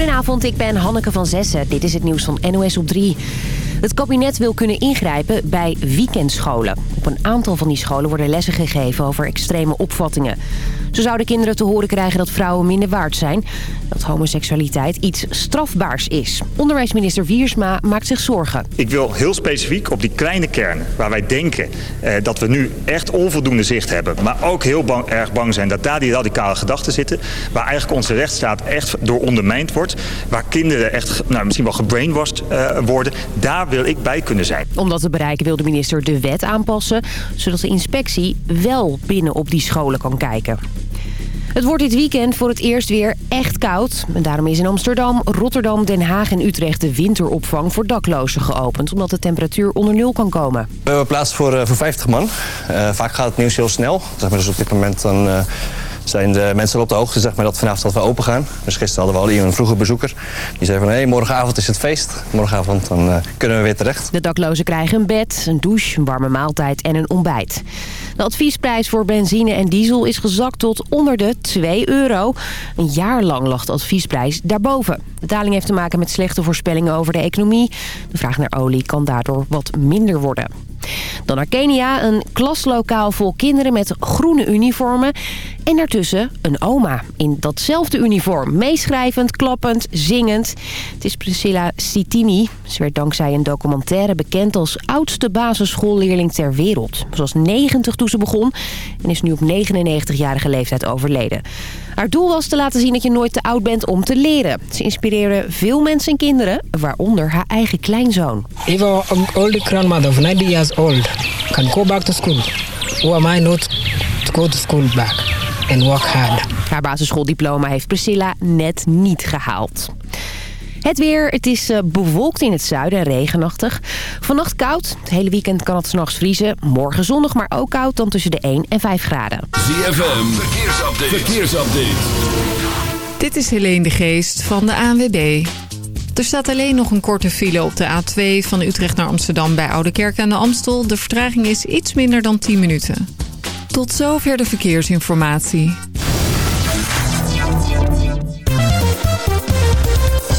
Goedenavond, ik ben Hanneke van Zessen. Dit is het nieuws van NOS op 3. Het kabinet wil kunnen ingrijpen bij weekendscholen. Op een aantal van die scholen worden lessen gegeven over extreme opvattingen. Zo zouden kinderen te horen krijgen dat vrouwen minder waard zijn. Dat homoseksualiteit iets strafbaars is. Onderwijsminister Wiersma maakt zich zorgen. Ik wil heel specifiek op die kleine kernen waar wij denken eh, dat we nu echt onvoldoende zicht hebben. Maar ook heel bang, erg bang zijn dat daar die radicale gedachten zitten. Waar eigenlijk onze rechtsstaat echt door ondermijnd wordt. Waar kinderen echt nou, misschien wel gebrainwashed uh, worden. Daar wil ik bij kunnen zijn. Om dat te bereiken wil de minister de wet aanpassen. Zodat de inspectie wel binnen op die scholen kan kijken. Het wordt dit weekend voor het eerst weer echt koud. En daarom is in Amsterdam, Rotterdam, Den Haag en Utrecht de winteropvang voor daklozen geopend. Omdat de temperatuur onder nul kan komen. We hebben plaats voor, uh, voor 50 man. Uh, vaak gaat het nieuws heel snel. Zeg maar dus op dit moment dan... Uh zijn de mensen op de hoogte zeg maar, dat vanavond dat we open gaan. Dus gisteren hadden we al een vroege bezoeker. Die zei van, hey, morgenavond is het feest. Morgenavond dan, uh, kunnen we weer terecht. De daklozen krijgen een bed, een douche, een warme maaltijd en een ontbijt. De adviesprijs voor benzine en diesel is gezakt tot onder de 2 euro. Een jaar lang lag de adviesprijs daarboven. De daling heeft te maken met slechte voorspellingen over de economie. De vraag naar olie kan daardoor wat minder worden. Dan naar Kenia, een klaslokaal vol kinderen met groene uniformen. En daartussen een oma in datzelfde uniform. Meeschrijvend, klappend, zingend. Het is Priscilla Sitini. Ze werd dankzij een documentaire bekend als oudste basisschoolleerling ter wereld. Ze was 90 toen ze begon en is nu op 99-jarige leeftijd overleden. Haar doel was te laten zien dat je nooit te oud bent om te leren. Ze inspireerde veel mensen en kinderen, waaronder haar eigen kleinzoon. If our old grandmother of 90 years old can go back to school, who am I not to go to school back and work hard? Haar basisschooldiploma heeft Priscilla net niet gehaald. Het weer, het is bewolkt in het zuiden en regenachtig. Vannacht koud, het hele weekend kan het s'nachts vriezen. Morgen zonnig, maar ook koud, dan tussen de 1 en 5 graden. ZFM, verkeersupdate. verkeersupdate. Dit is Helene de Geest van de ANWB. Er staat alleen nog een korte file op de A2 van Utrecht naar Amsterdam bij Oudekerk aan de Amstel. De vertraging is iets minder dan 10 minuten. Tot zover de verkeersinformatie.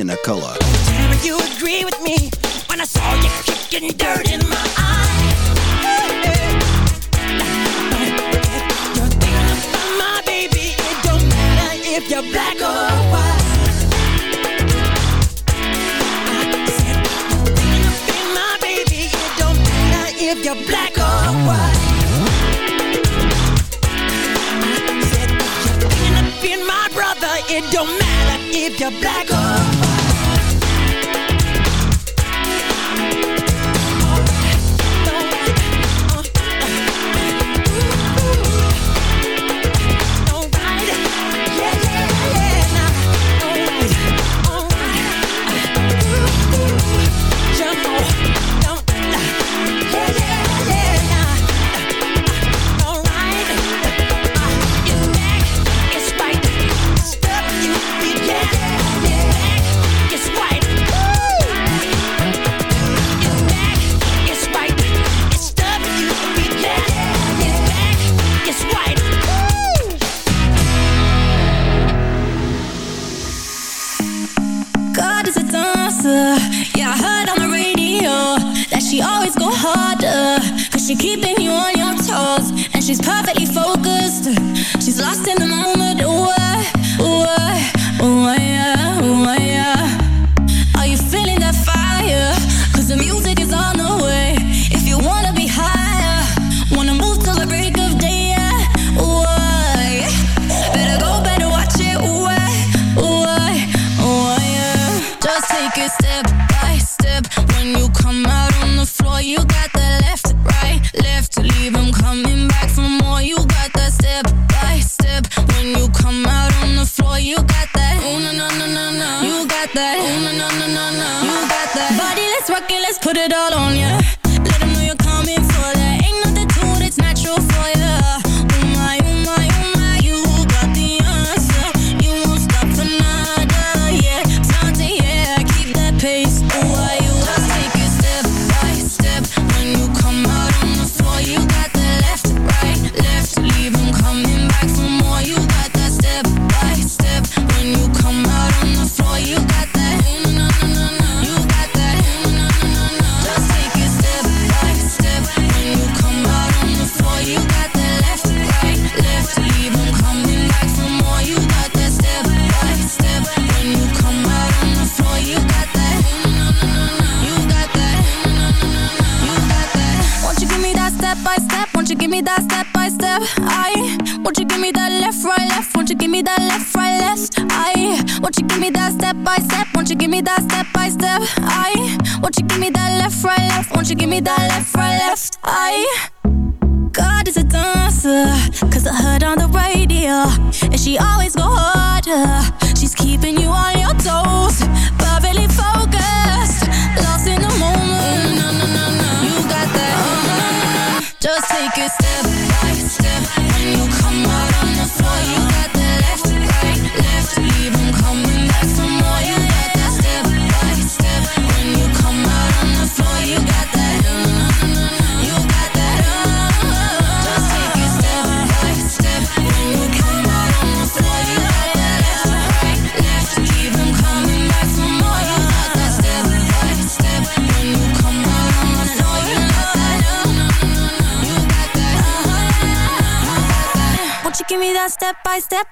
in a color. You agree with me when I saw you kicking dirt in my eye. You're black or white I said, my baby It don't matter if you're black or white it don't matter if you're black or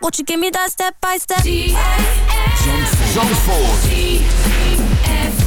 Won't you give me that step by step? Zandvoort.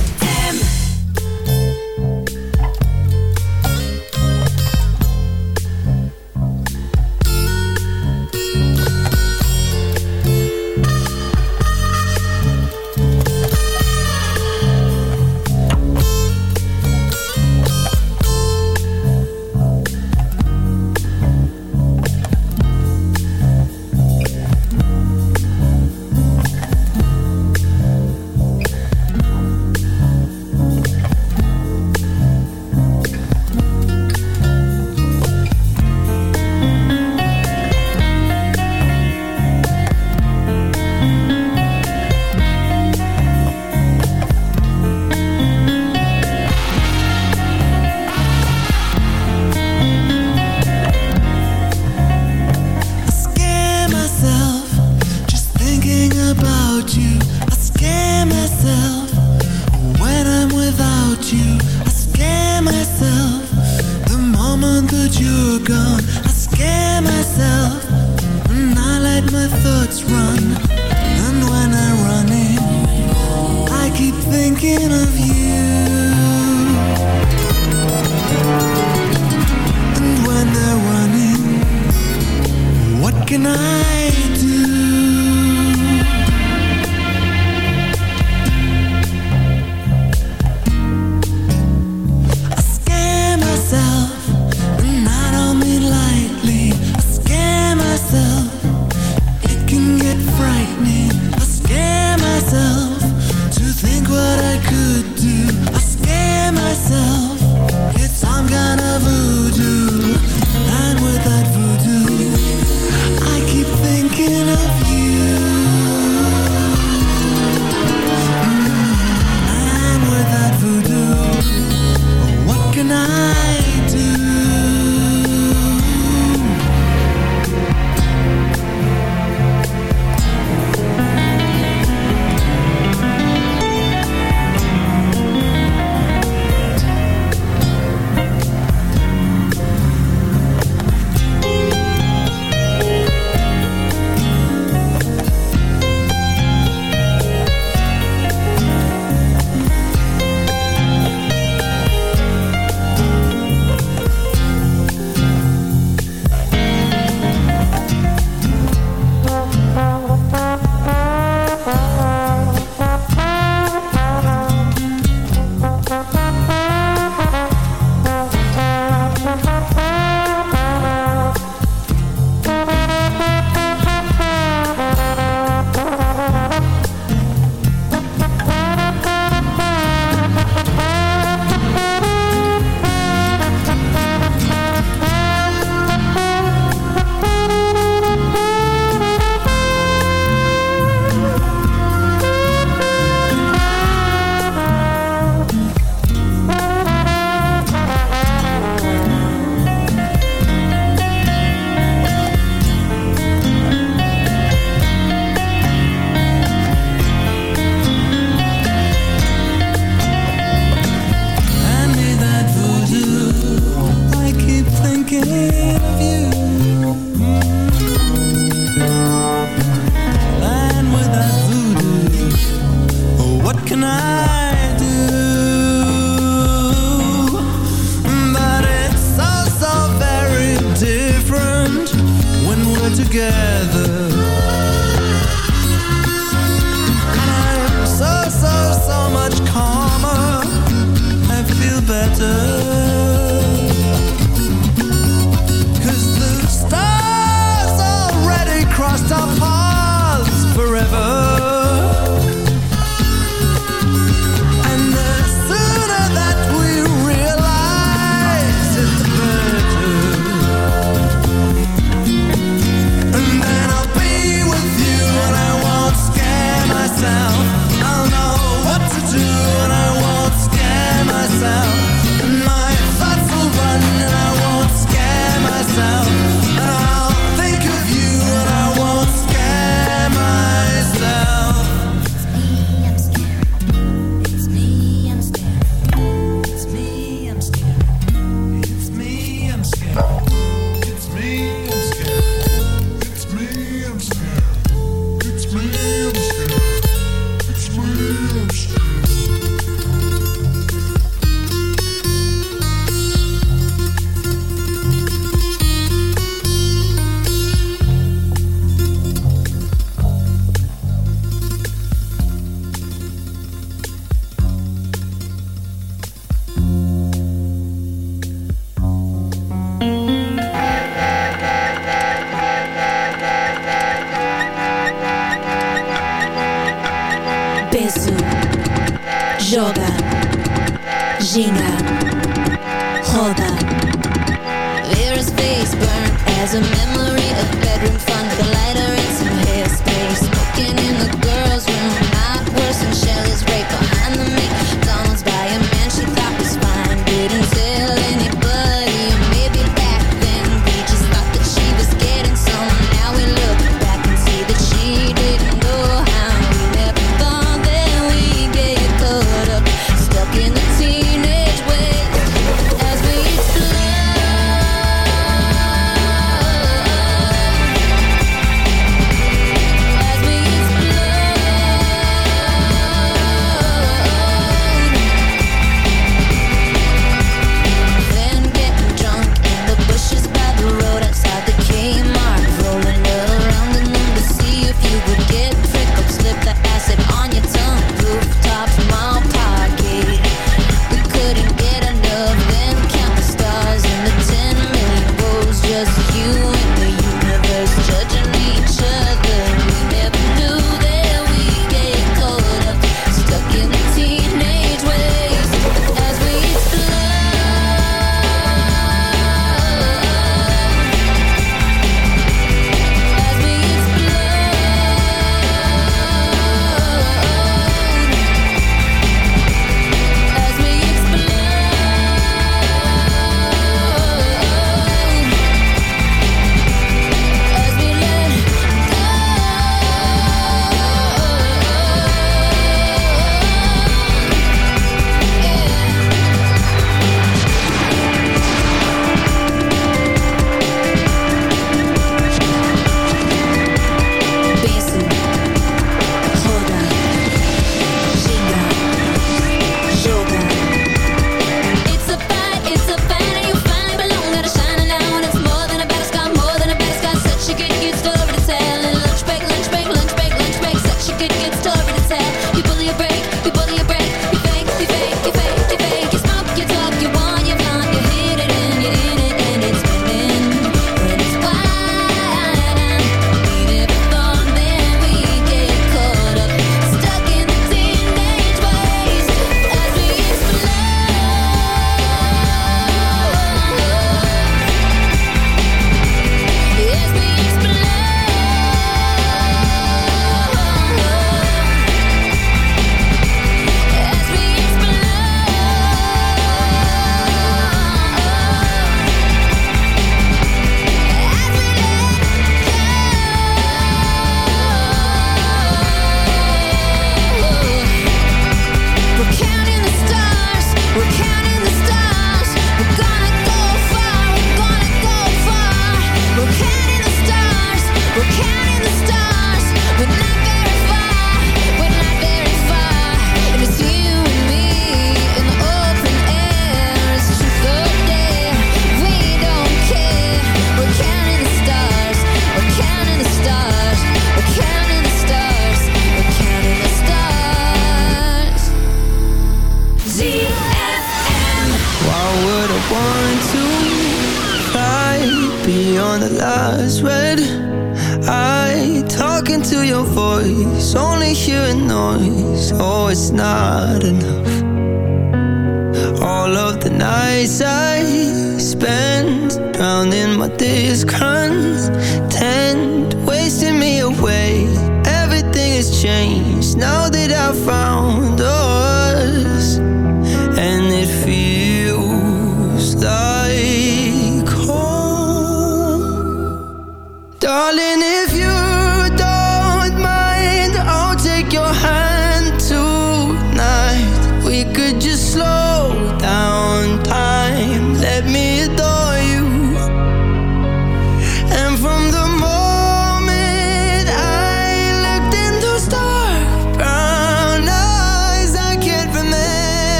story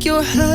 I'll take your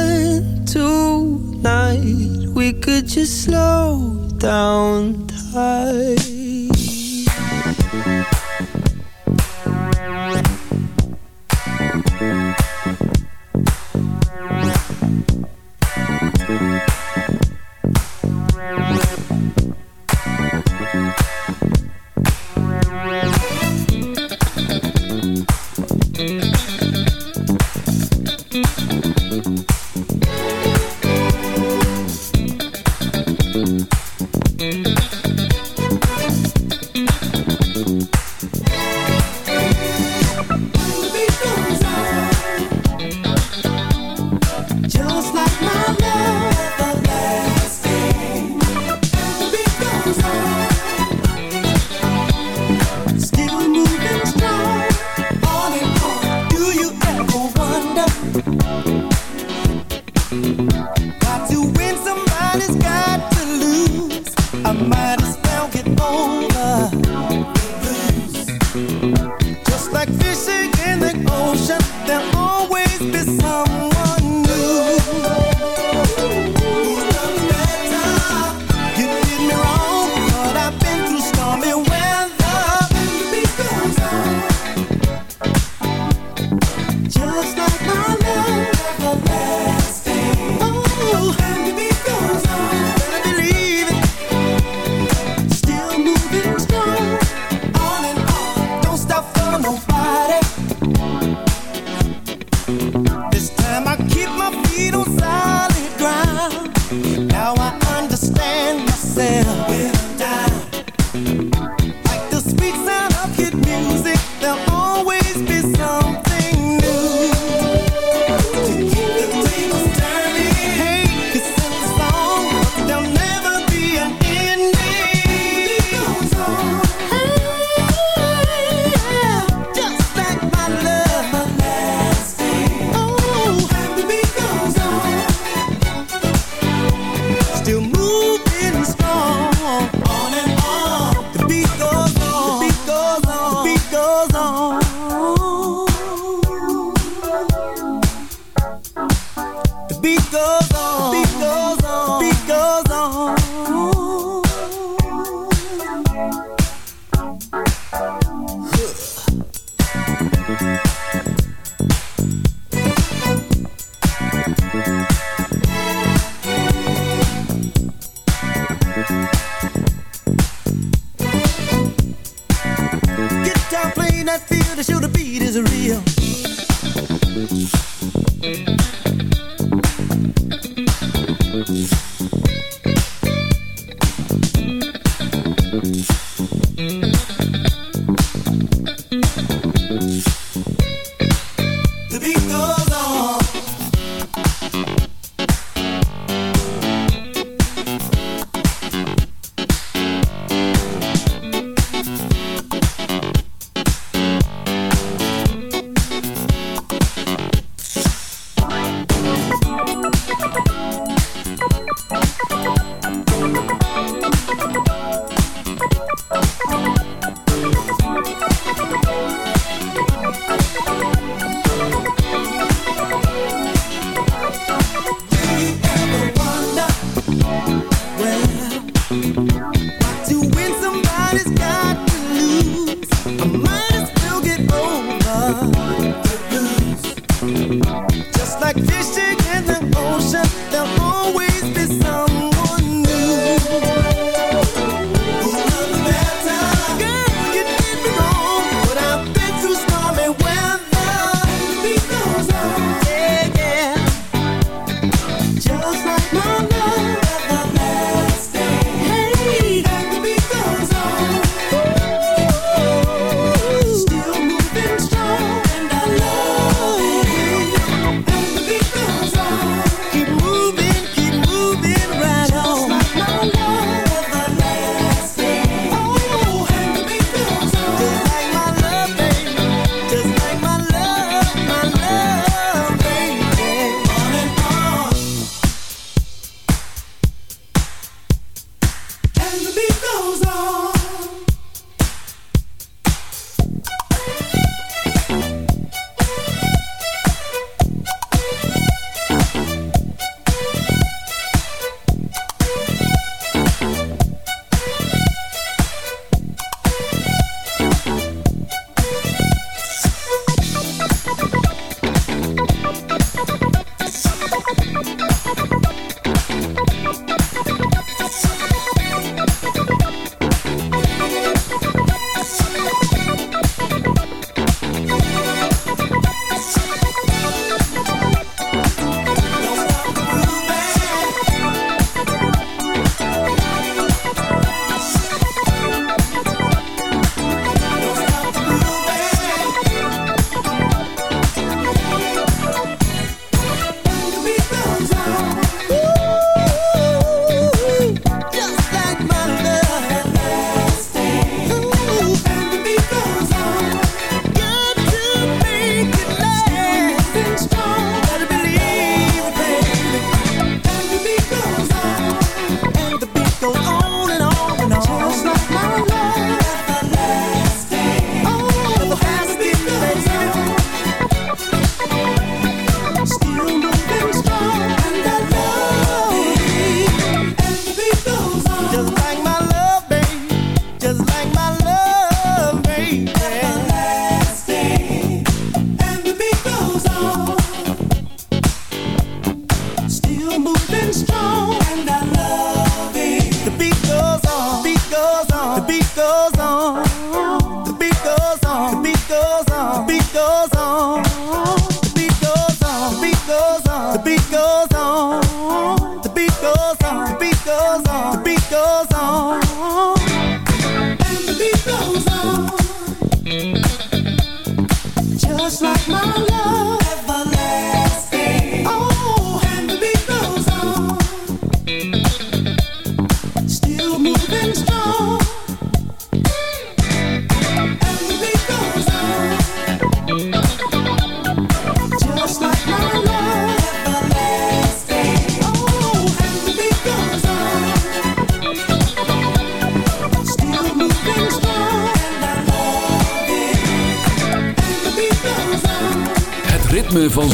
go.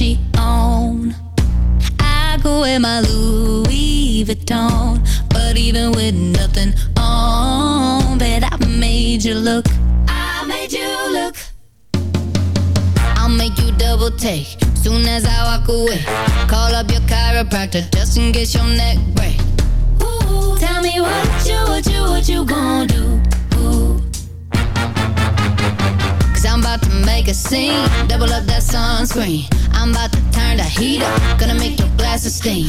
She own. I go in my Louis Vuitton, but even with nothing on, bet I made you look. I made you look. I'll make you double take soon as I walk away. Call up your chiropractor just in case your neck break. Ooh, tell me what you, what you, what you gonna do? Ooh. Cause I'm about to make a scene, double up that sunscreen I'm about to turn the heat up, gonna make your glasses steam.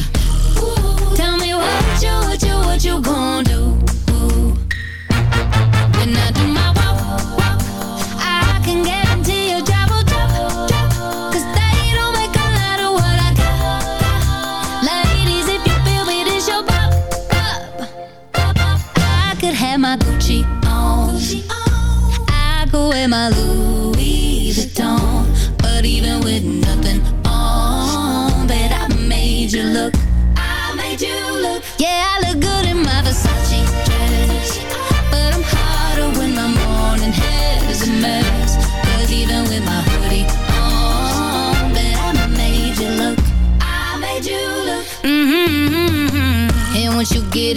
Ooh, tell me what you, what you, what you gonna do? When I do my walk, walk, I can guarantee you drop, drop, drop. Cause they don't make a lot of what I got. Ladies, if you feel me, this your pop, pop, pop, pop. I could have my Gucci on. I go wear my Louis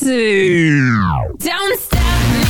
to. Don't stop me.